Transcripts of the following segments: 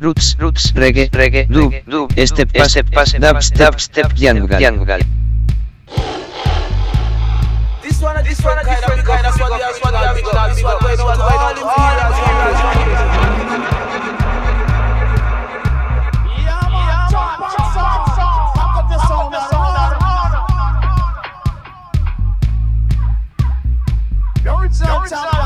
roots, roots, reggae, reggae, dub, dub, step, step, step, dub, step, step, jungle, jungle. This one, this one, kind of, kind of, what else, what else, big up, big up, going out to all the Circle.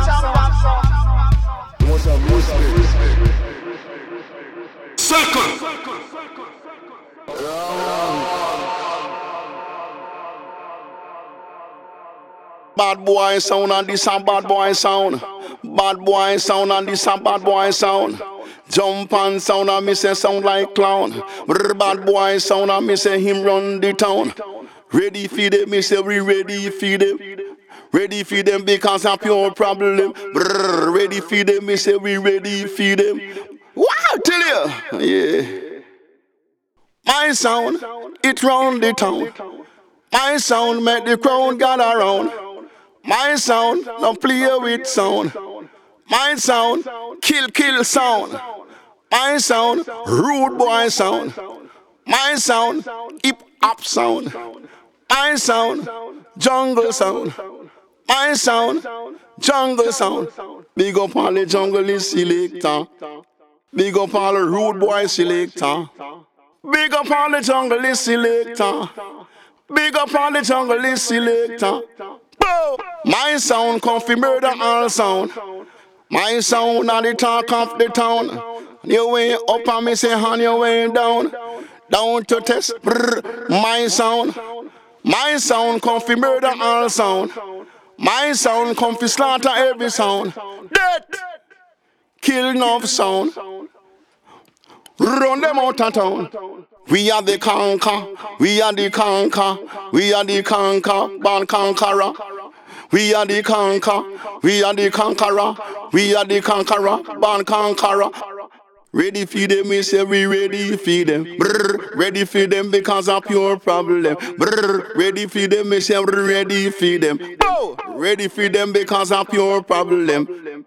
Bad boy sound and this a bad boy sound. Bad boy sound and this a bad boy sound. Jump and sound and me say sound like clown. Brr, bad boy sound and me say him run the town. Ready for them, me say we ready for them. Ready for them because a pure problem. Brr, ready for them, me say we ready for them. Wow, tell you, yeah. My sound, it round the town. My sound make the crowd gather around. My sound, don't play with sound. My sound, kill, kill sound. My sound, rude boy sound. My sound, hip hop sound. My sound, jungle sound. My sound, jungle sound. Big up all the jungle selector. Big up all the rude boy selector. Big up all the jungle selector. Big up all the jungle selector. Boom! My sound come fi murder all sound. My sound are the talk of the town. Your way up and me say on your way down. Down to test brr, my sound. My sound come fi murder all sound. My sound come fi slaughter every sound. Dead! Kill enough sound. Run them out of town. We are the conquer, we are the conquer, we are the conquer, born conqueror. We are the conquer, we are the conqueror, we are the conqueror, born conqueror. Ready for them, we say we ready for them. Brr, ready for them because of pure problem. Brr, ready for them, we say we ready for them. Oh, ready for them because of pure problem.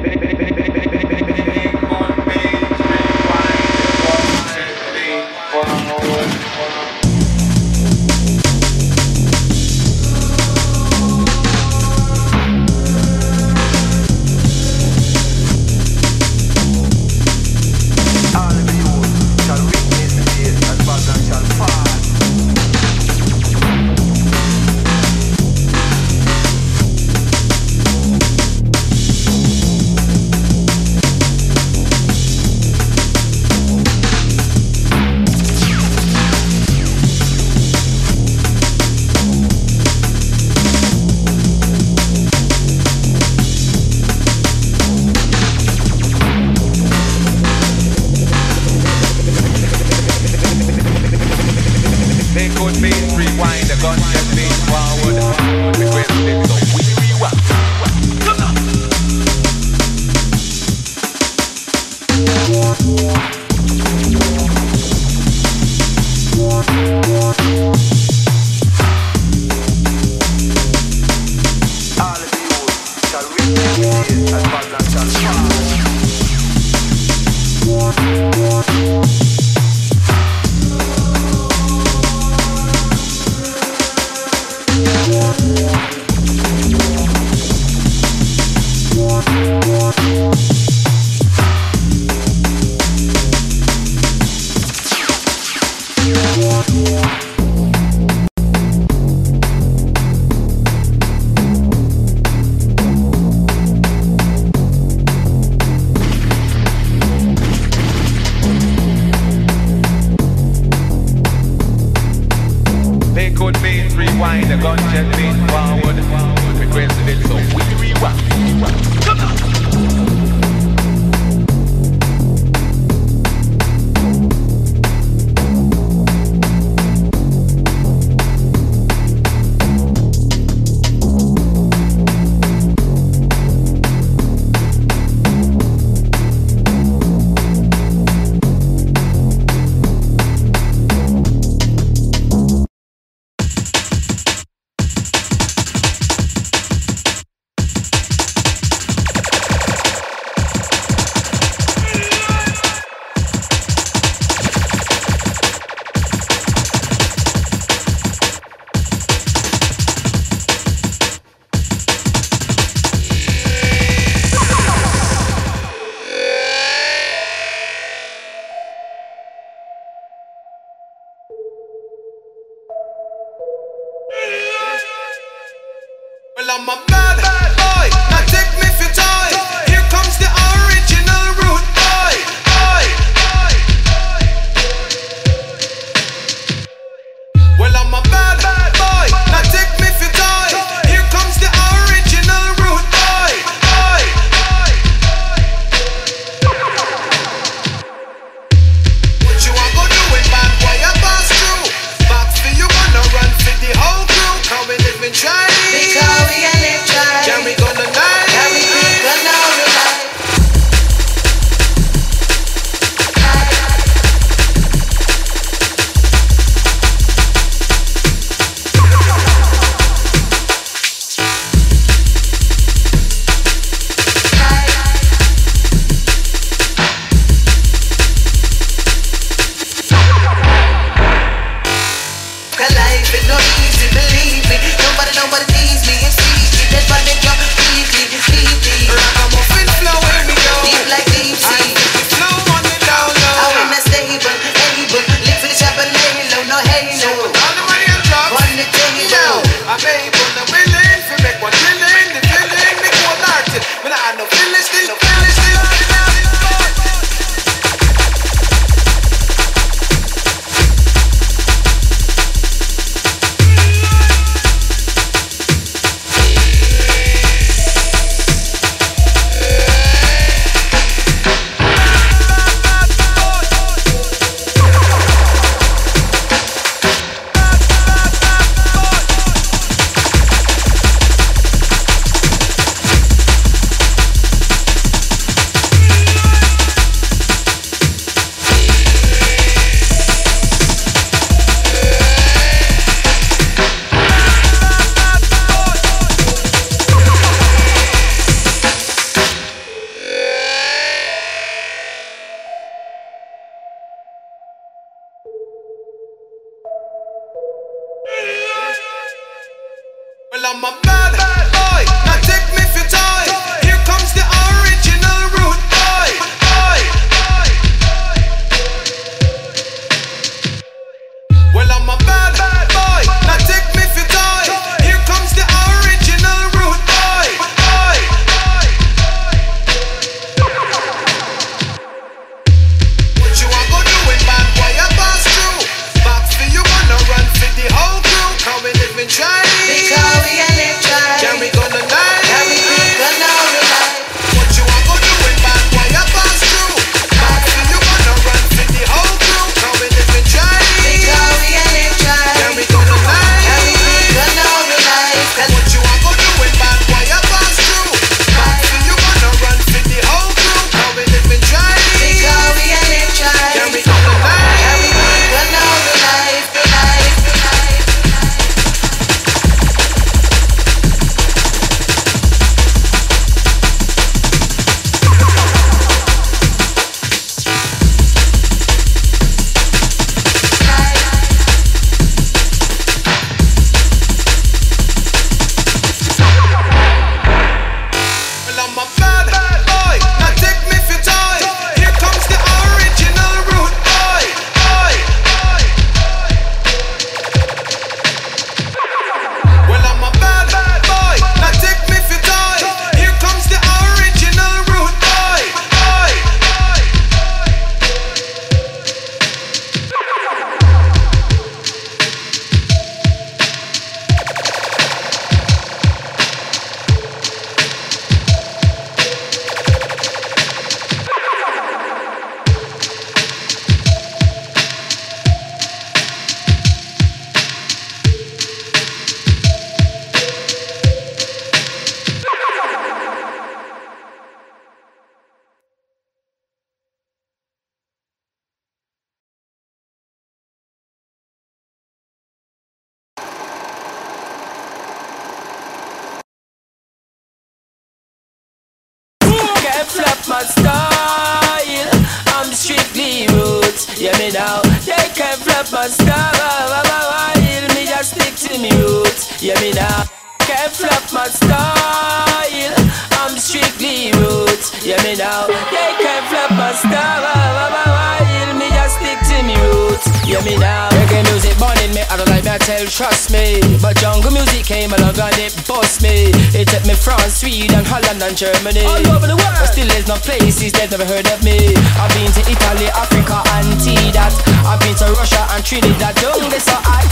Germany. All over the world. But still there's no places they've never heard of me. I've been to Italy, Africa, and that. I've been to Russia and Trinidad. Don't get so hot.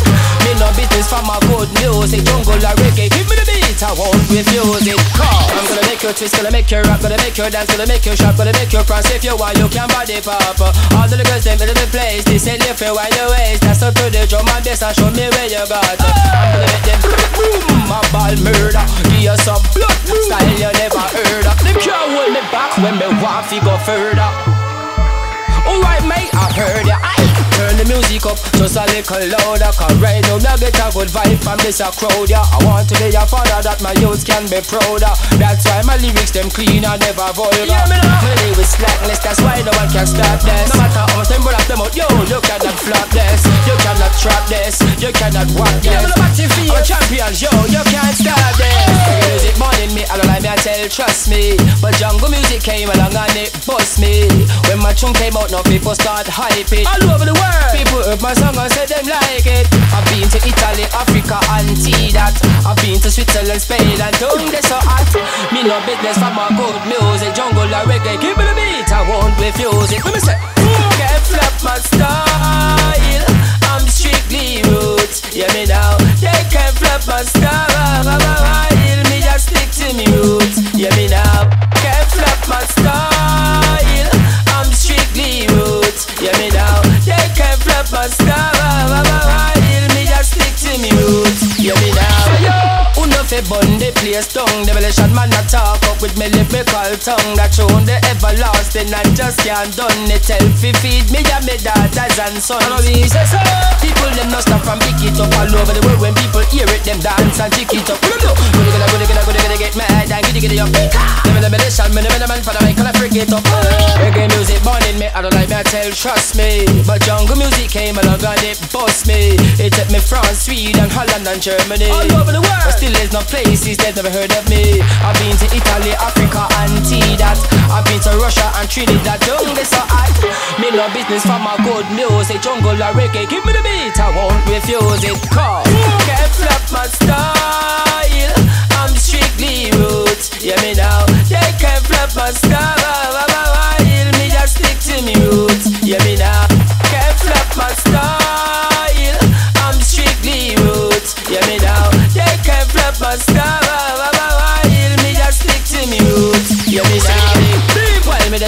Me no business for my good music. Jungle or reggae. Give me the beat, I won't refuse it. Cause I'm gonna make you twist, gonna make you rap, gonna make you dance, gonna make you shop, gonna make you prance. If you want, you can body pop. All the girls them in the place. They say lift you your waist. That's up to the drum and bass and show me where you got. I'm gonna make them boom, my ball murder. Give you some blood style you never heard of. Them can't hold me back when me want to go further. Alright, mate, I heard ya. Turn the music up just a little louder Cause right now me get a good vibe from this a crowd yeah. I want to be a father that my youth can be prouder. That's why my lyrics them clean and never vulgar. Yeah, me My lyrics slackness, that's why no one can stop this. No matter how much them run them out, yo, you cannot flop this. You cannot trap this, you cannot walk this. yeah, I'm a champion, yo, you can't stop this. Music morning me, I don't like me, I tell, trust me. But jungle music came along and it bust me. When my tune came out, now people start hype it All over the world People heard my song and say them like it. I've been to Italy, Africa, and see that. I've been to Switzerland, Spain, and don't they so hot. Me no business for my good music, jungle or reggae. Give me the beat, I won't refuse it. Let me say, get flap my style. I'm strictly roots. Yeah, me now. They can't flap my style. Me just stick to me roots. Yeah, me now. Can't flap my style. Yeah, me now up and star. Heal Me just stick to me roots. Yeah, me now. Know fi bun, the place down. Demolition man a talk up with me lyrical tongue. That tune the everlasting and just can't done it. tell fi feed me and me daughters and sons. And we say so People them no stop from pick it up. All over the world When people hear it them dance and kick it up. Good gonna, good gonna, good gonna, good to get mad and giddy giddy up. Demolition man, man, for the mic and freak it up. Reggae music born in me, I don't like me, I tell, trust me. But jungle music came along and it bust me. It took me France, Sweden, Holland and Germany. All over the world, but still is no of places they've never heard of me. I've been to Italy, Africa, and that. I've been to Russia and Trinidad. Don't get so hot. Me no business for my good music. Jungle or reggae, give me the beat. I won't refuse it. Cause get flop my style. I'm strictly roots. Yeah, me now. They can't flop my style.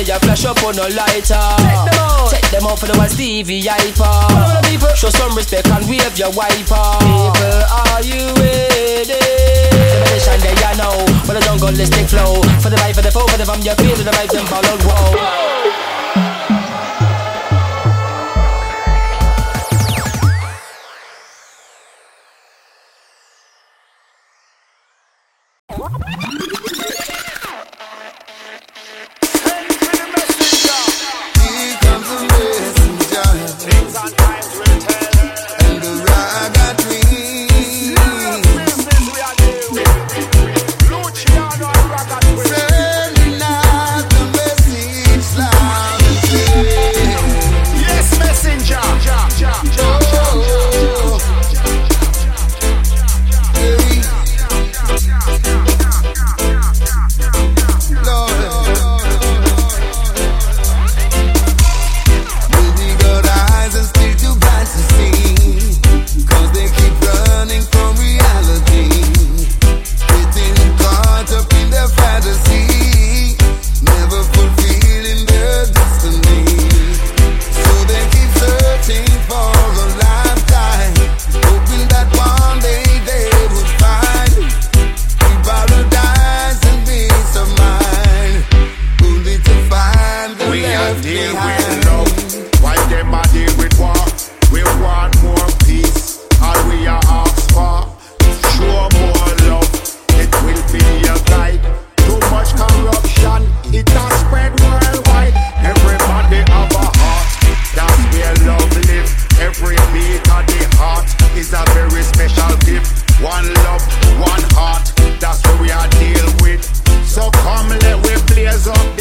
they a flash up on a lighter. Take them out, check them out for the one Stevie Iper. Show some respect and wave your wiper. People, are you ready? Civilization they I know, but I don't go listing flow. For the vibe, for the foe, for the fam, you feel the vibe, them follow. Whoa. tears up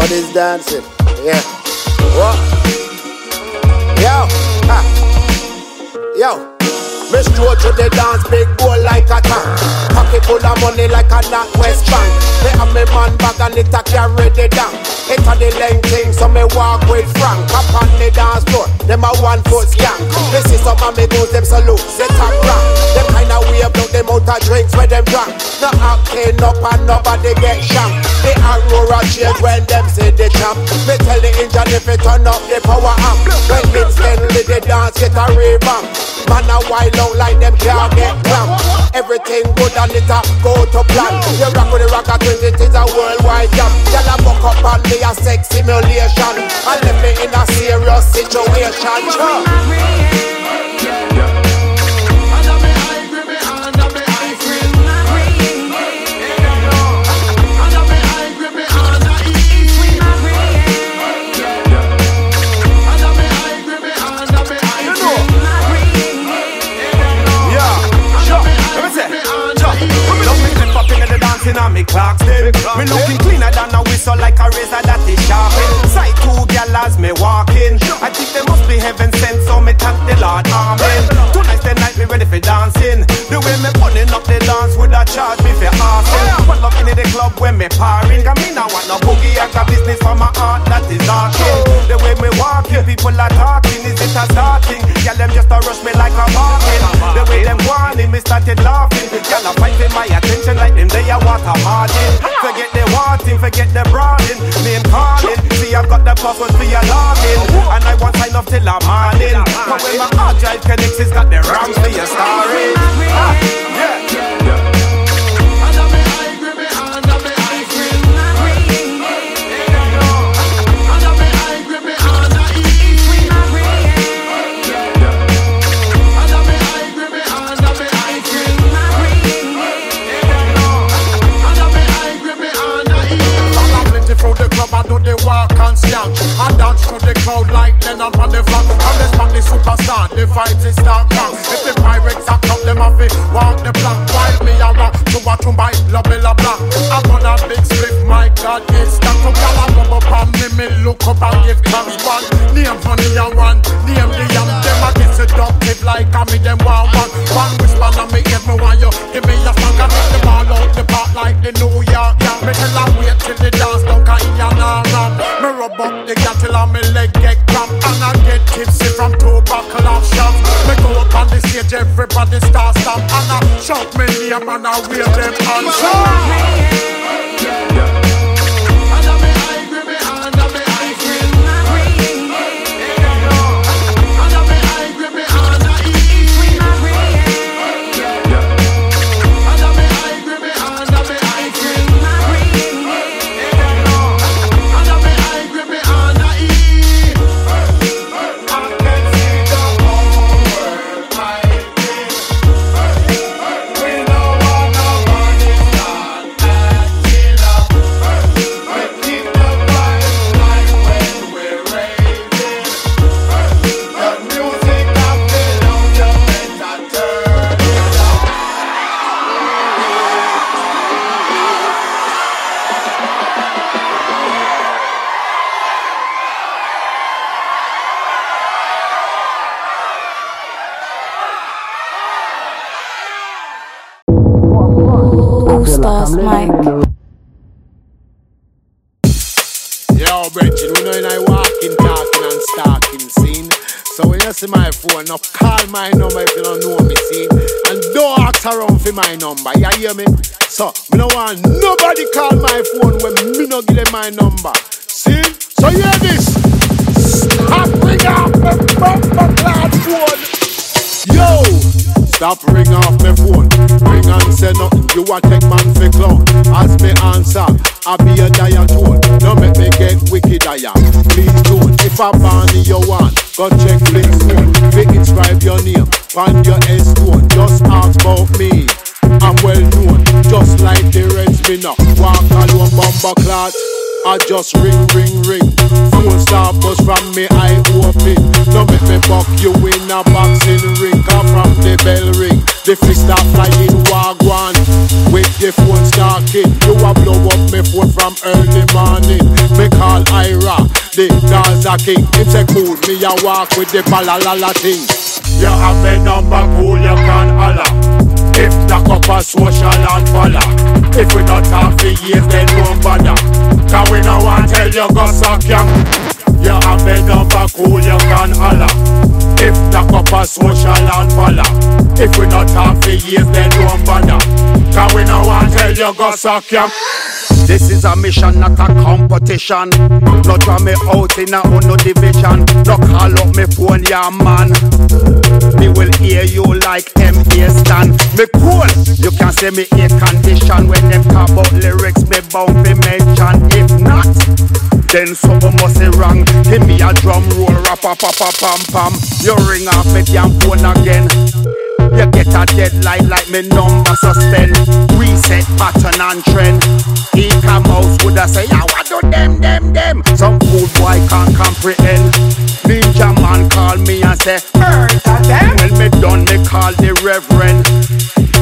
everybody's dancing. Yeah. What? Stroll to the dance, big boy like a tank. Pocket full of money like a West Bank. Me have me man bag and it a carry the down. It a the length thing, so me walk with Frank. Up on the dance floor, them a one foot skank. This is some of me goes them salute, set up rank. Them kind of way blow them out of drinks where them drunk. No acting up and nobody get shanked. The Aurora change when them say they champ. Me tell the engine if it turn up the power amp. When it's instantly the dance get a revamp. Man a wild out like them can't get clamp. Everything good and it a go to plan. You rock with the rock at it is a worldwide jam. Y'all a buck up on me a sex simulation. And left me in a serious situation. Me clocks them. Me looking cleaner than a whistle like a razor that is sharpened. Sight two gal as me walking. I think they must be heaven sent, so me thank the Lord, amen. Tonight's the night me ready for dancing. The way me pulling up the dance would a charge me for asking. Pull up in the club when me parring. I mean I want no boogie, I got business for my heart that is arcing. The way me walking, people are talking, is it a starting? Girl them just a rush me like a barking. The way them warning, me started laughing. Girl a fight for my attention like them they a water margin. Forget the wanting, forget the brawling. Name calling, see I've got the purpose for your longing. And I want sign up till I'm morning. But when my hard drive connects, it's got the rams for your story. Ah, yeah. I dance through the crowd like Lennon on the floor. I'm the Spanish superstar, the fight is start now. If the pirates are come, them have to walk the plank. While me a rock to watch by La Bella Blanc. I'm on a big split, my God, it's that to gal a bubble me, me look up and give thanks. One name funny and one name the yam. Them a get seductive like I me them one one. One whisper on me, if me want you, give me a song. I make them all out the park like the New York. Yeah, me tell her wait till the dance don't can in and around. Me rub up the gal till me leg get cramp and I get tipsy from two buckle of shots. Me go up on the stage, everybody start stamp and I shout me name and I wave them hands. All phone, now call my number if you don't know me, see. And don't ask around for my number, you hear me? So, me no want nobody call my phone when me no give them my number. See? So hear this. Stop ring off my bumper clad phone. Yo! Stop ring off my phone. Ring and say nothing. You a take man for clown. As me answer, I be a diatone. Don't make me get wicked, I am. Please zone. If I ban you want, go check Flintstone. Fi inscribe your name on your headstone. Just ask about me. I'm well known, just like the reds me now. Walk alone, bomber clot. I just ring, ring, ring. Phone start bust from me, I open. No make me buck you in a boxing ring. Come from the bell ring. The fist start flying wagwan. With the phone starting, you a blow up me phone from early morning. Me call Ira, the Gaza king. Him say cool, me a walk with the balalala thing. You have me number cool, you can holla. If knock up a social and follow If we not talk for years then don't bother. Cause we no want tell you go suck ya. You have a number cool you can holla If knock up a social and follow If we not talk for years then don't bother. Cause we no want tell you go suck ya this is a mission, not a competition. No draw me out in a no division. No call up me phone, yeah man. Me will hear you like M.A. Stan. Me cool, you can say me a condition. When them talk about lyrics, me bound to mention. If not, then something must be wrong. Give me a drum roll, rap, pa, pa, pa, pam, pam. You ring off me damn phone again. You get a deadline like me number suspend. Reset pattern and trend. Eek-A-Mouse woulda say, yeah, what do them, them, them? Some fool boy can't comprehend. Ninjaman call me and say, Earth murder them. When me done, me call the reverend.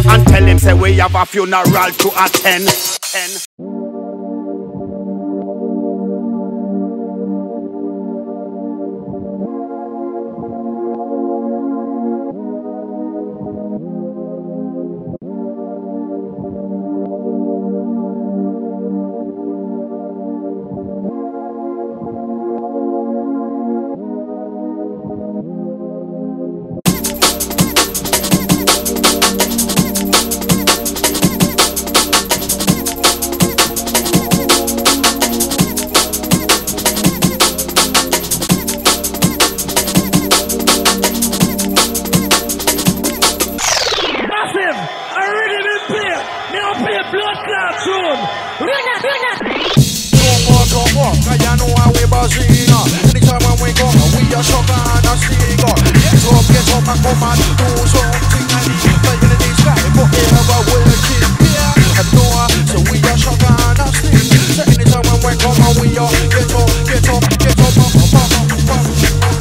And tell him say we have a funeral to attend. Ten. Blood clot tune. Ring it, ring it. Come on, come on, cause you know how we buzzing Anytime when we come, we are sugar and a sticker Get up, get up and come and do something I need Like in the sky, forever working Yeah, I know, so we are sugar and a sticker So anytime when we come, we are Get up, get up, get up, up, up, up, up,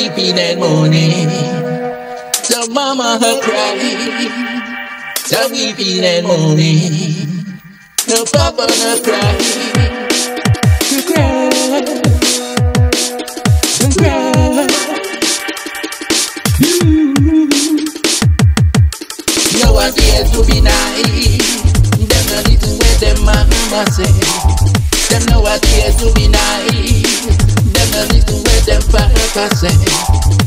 Weeping and moaning, the mama her crying, the weeping and moaning, the papa her crying, to cry, to cry. Nowadays to be nice, them not what them mama. Them to be nice, journalist to where them passing.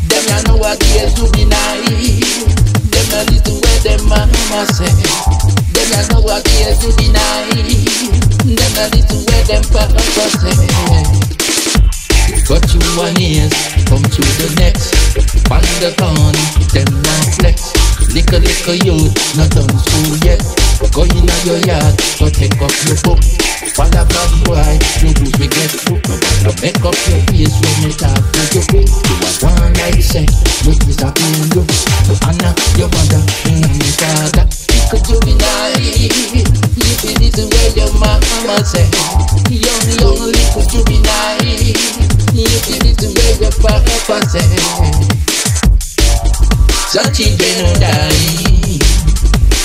Them ya know what they to be naive. Them a little where them mama say. Them ya know what they to be naive. Them a little where them passing. Got you one ears, come to the next. On the corn, them now flex. Little little youth, not done school yet. Go in your yard, go take up your book. Follow bad boy, you do we get book. Make up your face when you talk to your book. You are one like say, look is a you. Anna, your mother, and your father. Could you be nice? You feel this way your mama say. Young, young, could you be nice? You feel this way your papa say. Children will die,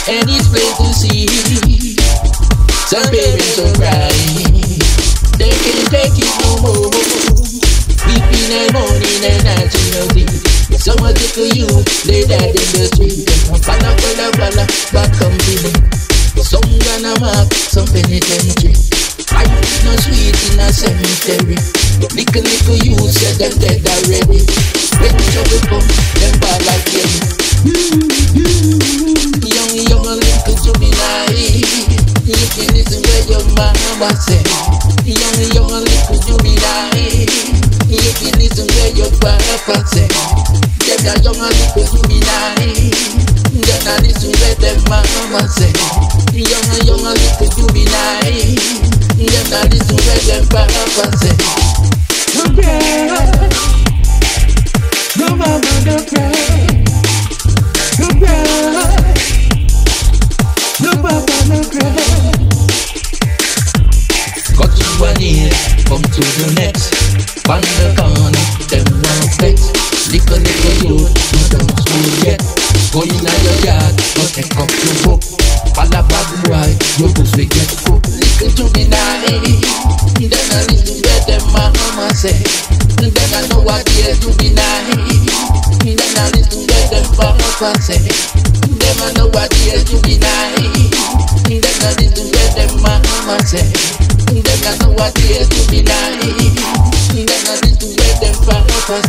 and it's plain to see. Some parents will cry, they can't take it no more. Weeping and mourning and asking no thing. Some of the youth, they died in the street. Bala bala bala, to me. Some gonna mark, some penitentiary. Life is not sweet in a cemetery. Little little youth said them dead already. When trouble come, them ball like them. Young, young, little juvenile. If you listen where your mama say. Where say. Them I know what they juvenile. Then I listen where them mama say. Them I know what they juvenile. Then I listen where them papa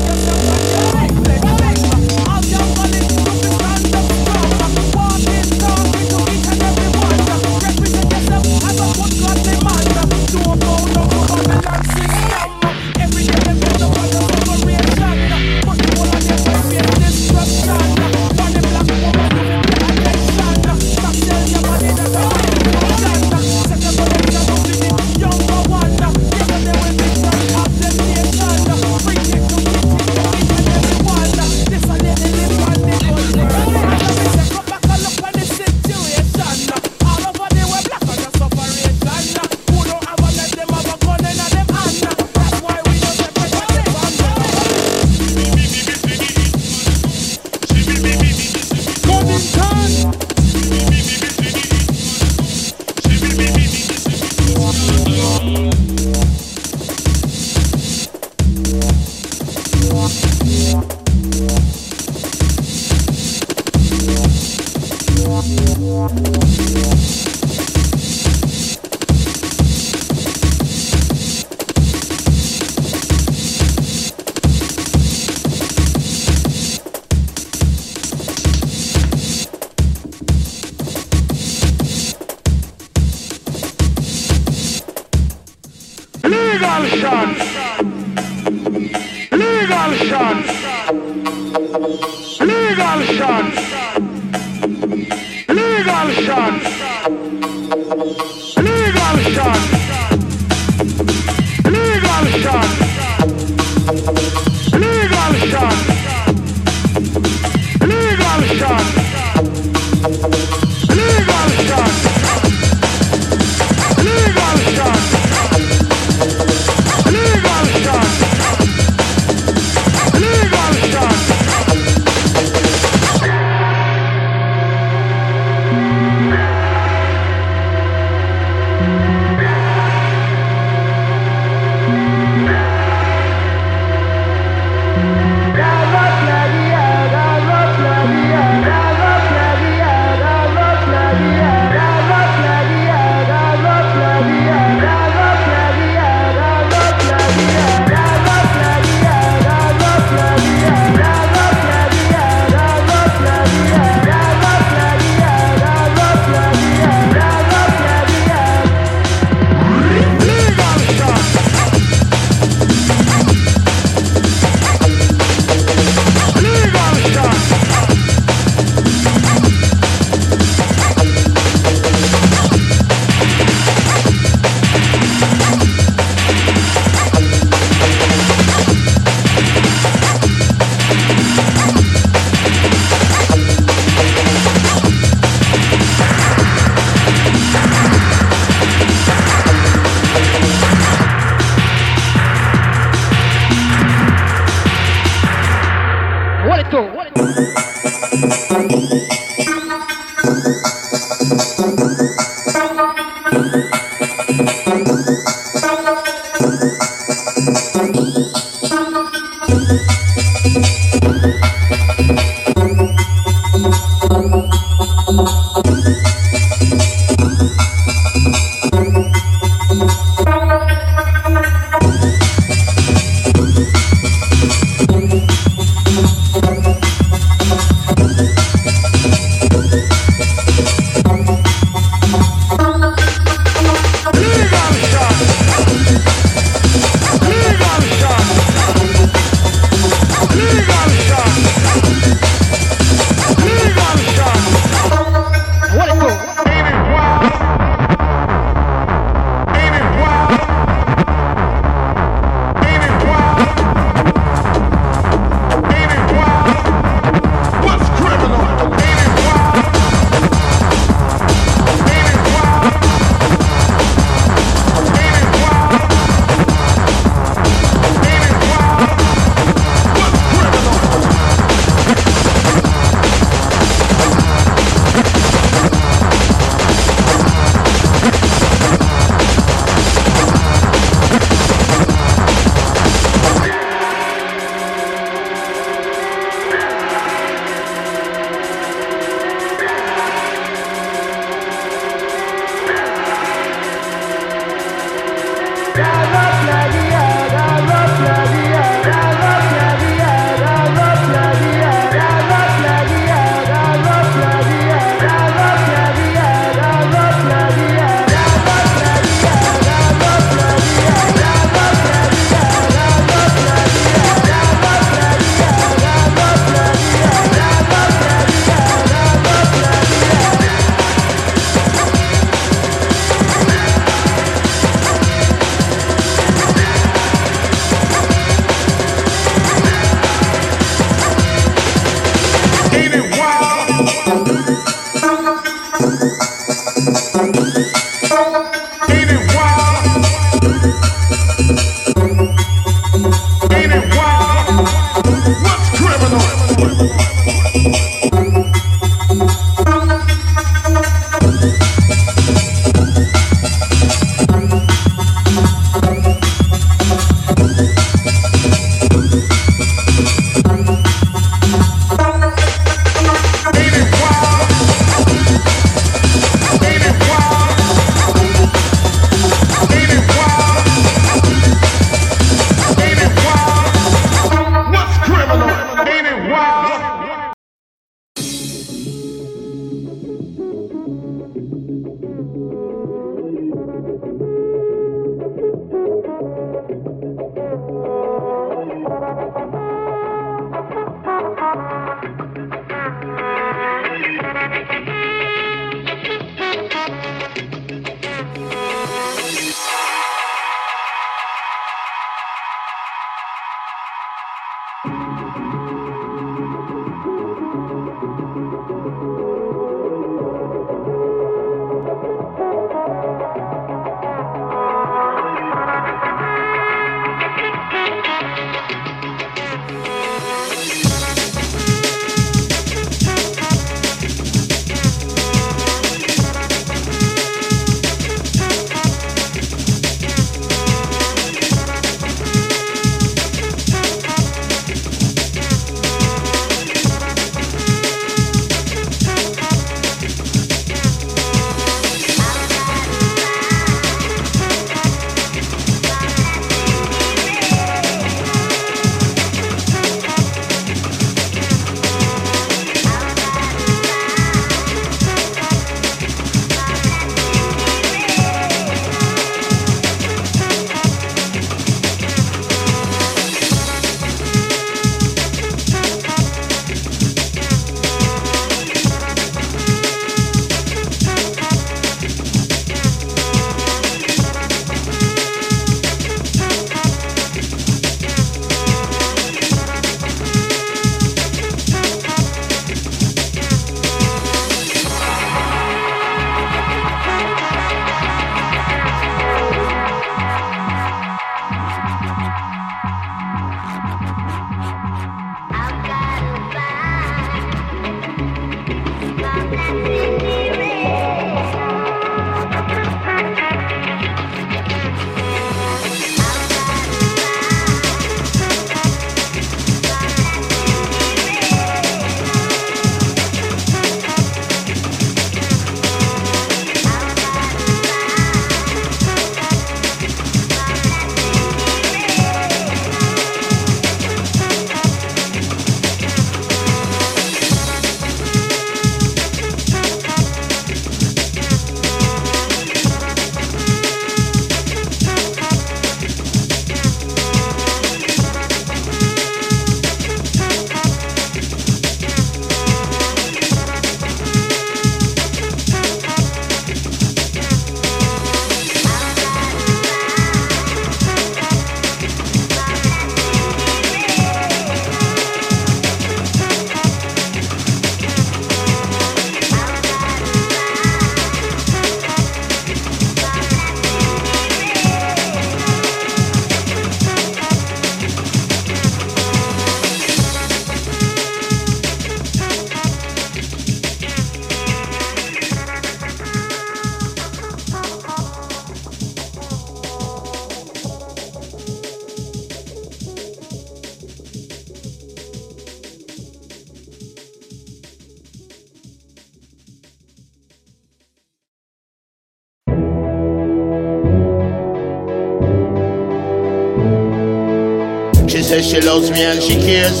says she loves me and she cares.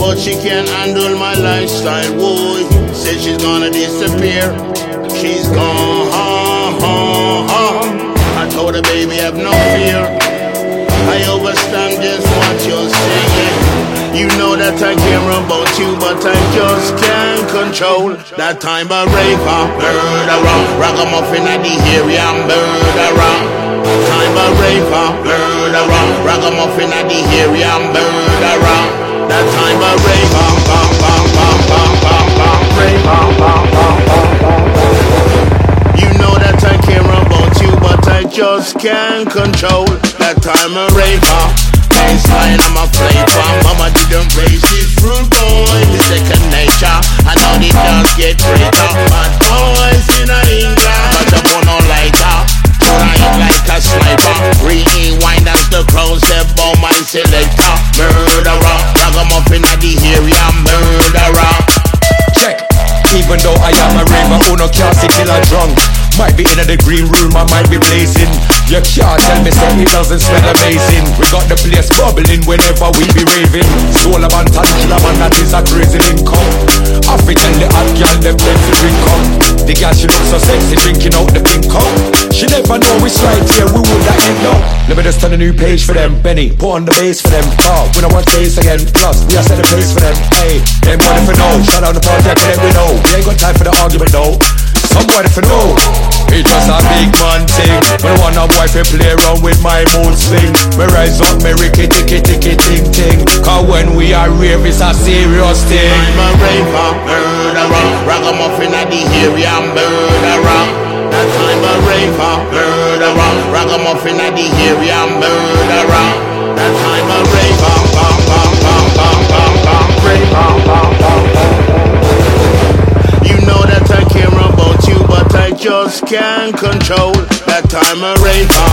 But she can't handle my lifestyle, boy. Says she's gonna disappear. She's gone. I told her, baby, have no fear. I overstand just what you're saying. You know that I care about you, but I just can't control that time of raver, murderer, ragamuffin at the area, I'm murderer. Time of raver, murderer, ragamuffin at the area, murderer. That time of raver, raver. You know that I care about you, but I just can't control that time of raver. Baseline, I'm a flavor. Mama didn't raise this rude boy. The second nature. I know the does get greater. Bad boys in England. But I want no lighter. Trying like a sniper. Rewind as the crowd step on my selector. Murderer. Ragamuffin at the area. Murderer. Check. Even though I am a raver, who no can't sit till I drunk. Might be in the green room, I might be blazing. You can't tell me say it doesn't smell amazing. We got the place bubbling whenever we be raving. Of and man, that is a crazy income. African the hot girl, them plenty drink up. The girl she looks so sexy, drinking out the pink cup. She never know which right here we would have end up. Let me just turn a new page for them, Benny. Put on the bass for them. Oh, we don't want taste again. Plus, we are set the pace for them. Hey, them money for no. Shout out the I can let me know. We ain't got time for the argument, no. Somebody for know. It just a big man thing. Me want a boy to play around with my mood swing. Me rise up, me ricky ticky ticky ting ting. Cause when we are rave, it's a serious thing. I'm a raver, murderer, ragamuffin at the area, murderer. That I'm a raver, murderer, ragamuffin at the area, murderer. That I'm a raver, bam bam bam bam bam bam, raver, bam bam. You, but I just can't control that time a raver.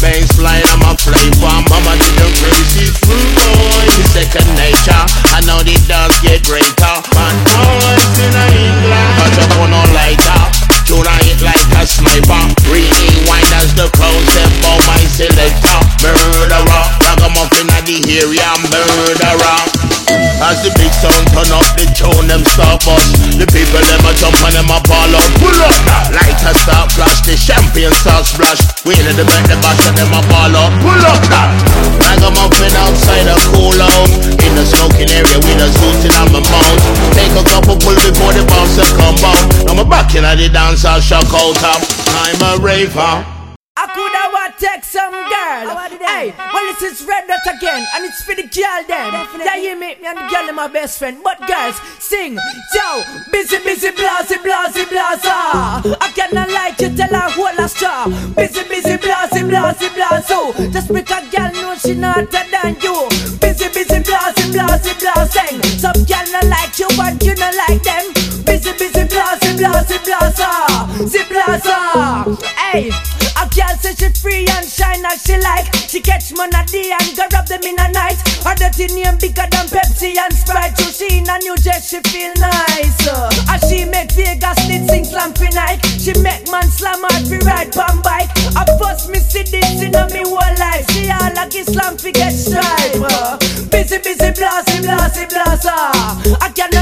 Bass flying, I'm a flavor. Mama did the crazy fruit boy. It's second nature. I know the does get greater. Man, boys in a England. But I want no lighter. Tune I hit like a sniper. Rewind as the crowd step on my selector. Murderer. Ragamuffin at the area. Murderer. As the big sound turn up, the tune them start bust. The people them a jump and them a ball up. Pull up that light a start flash, the champagne start splash. We in the back, the bash and them a ball up. Pull up that. Ragamuffin outside a cool out. In the smoking area with a zooting on my mouth. Take a couple pull before the bouncer come out. Now my back in the dance, I'll shock out up. I'm a raver. I could have take some girl. Hey, well this is Red Rat again, and it's for the girl then. Yeah, you make me and the girl my best friend. But girls, sing, yo, busy, busy, blasey, blasey, blaza. I cannot like you, tell her whole a straw. Busy, busy, blasey, blasey, blazo. Just make a girl know she not hotter than you. Busy, busy, blasey, blasey, blasing. Some girl not like you, but you not like them. Busy, busy, blasey, blasey, blaza. Zip blaza. Hey. Say she free and shine as she like. She catch a day and go rub them in a night. Her dirty name bigger than Pepsi and Sprite. So she in a new dress, she feel nice. Uh, as she make Vegas need sing slam for night. She make man slam hard for ride pan bike. I first me see this in a me whole life. She all like Islam fi get stripe. Uh, busy, busy, blasty, blasty, blasta. I cannot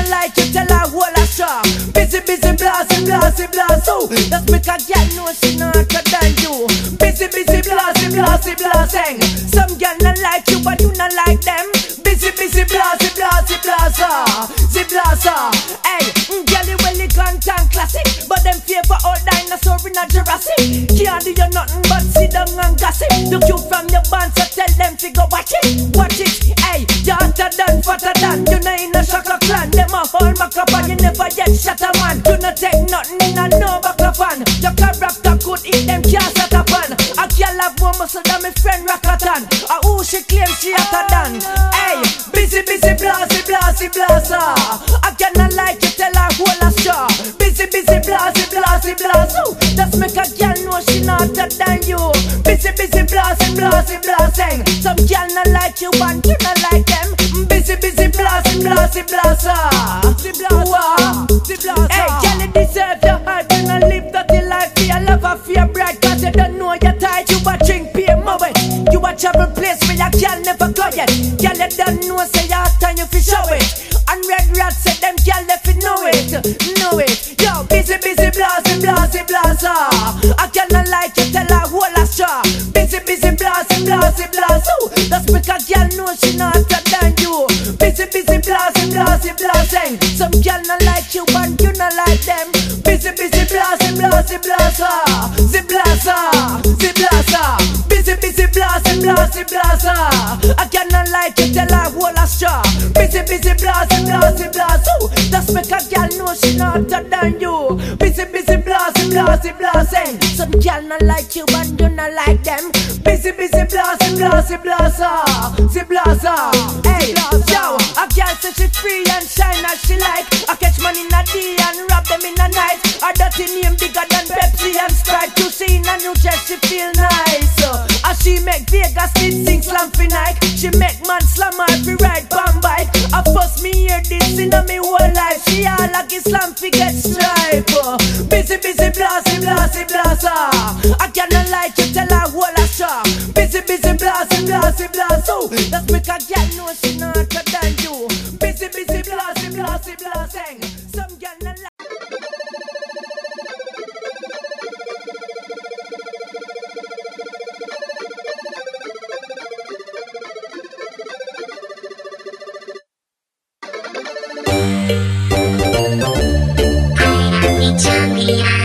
Busy, busy, blasty, blasty, blasto. That's make a girl know she not than you. Busy, busy, blasty, blasty, blasting. Some girl not like you, but you not like them. Busy, busy, blasty, blasty, blasta. Zip blasta. Hey, mm, girl, you well content classic, but them favor all dinosaur in a Jurassic. Can't do you nothing but sit down and gossip. Look you from your band, so tell them to go watch it, watch it. Hey, you're hotter than, fatter than. You know in a shaka clan, them a whole macrap and you never yet shut a man. You not take nothing in a no fan. Your character good, eat them can't set up on. A girl have more muscle than my friend Rakatan. A who she claim she hotter than. Hey, busy, busy, blasty, blasty, blasta. I cannot like you, tell her whole Busy blast. Ooh, just make a girl know she not that than you. Busy, busy blasting, blasting, blasting. Some girl not like you, and you not like them. Busy, busy blasting, blasting, blaster. Busy blaster, Hey, girl, you deserve your hype. You not live dirty life. Be a lover, your bride cause you don't know your tight. You a drink beer, mobile. You a travel place where your girl never go yet. Girl, you don't know, say your heart and you fi show it. And red rat said them girl they it know it blaster. I cannot like you, tell her whole a straw. Busy, busy, blasty, blasty, blast. Ooh, that's because girl know she not than you. Busy, busy, blasty, blasty, blasting. Some girl not like you, and you not like them. Busy, busy, blasty, blasty, blaster. Zip blaster, zip blaster. Busy, busy, blasty, blasty, blaster. I cannot like you, tell her whole a straw. Busy, busy, blasty, blasty, blast. Ooh, that's because girl know she not hotter than you. Busy, busy, blasty, blasty, blasting. Some girl not like you, and you not like them. Busy, busy, blasty, blasty, blaster. Zip blaster. Hey, yo, a girl say she free and shine as she like. I catch money in a day and rob them in a night. Her dirty name bigger than Pepsi and Sprite. You see in a new dress, she feel nice. Uh, she make Vegas did sing slam for Nike. She make man slam her fi ride first hear in a me whole life. She all like Islam fi get stripe. Busy, busy, blasty, blasty, blaster. Ah. I cannot like you, tell her whole a straw. Busy, busy, blasty, blasty, blast. Oh, that's because girl know she not hotter than you. Busy, busy, blasty, blasty, blasting. Tienes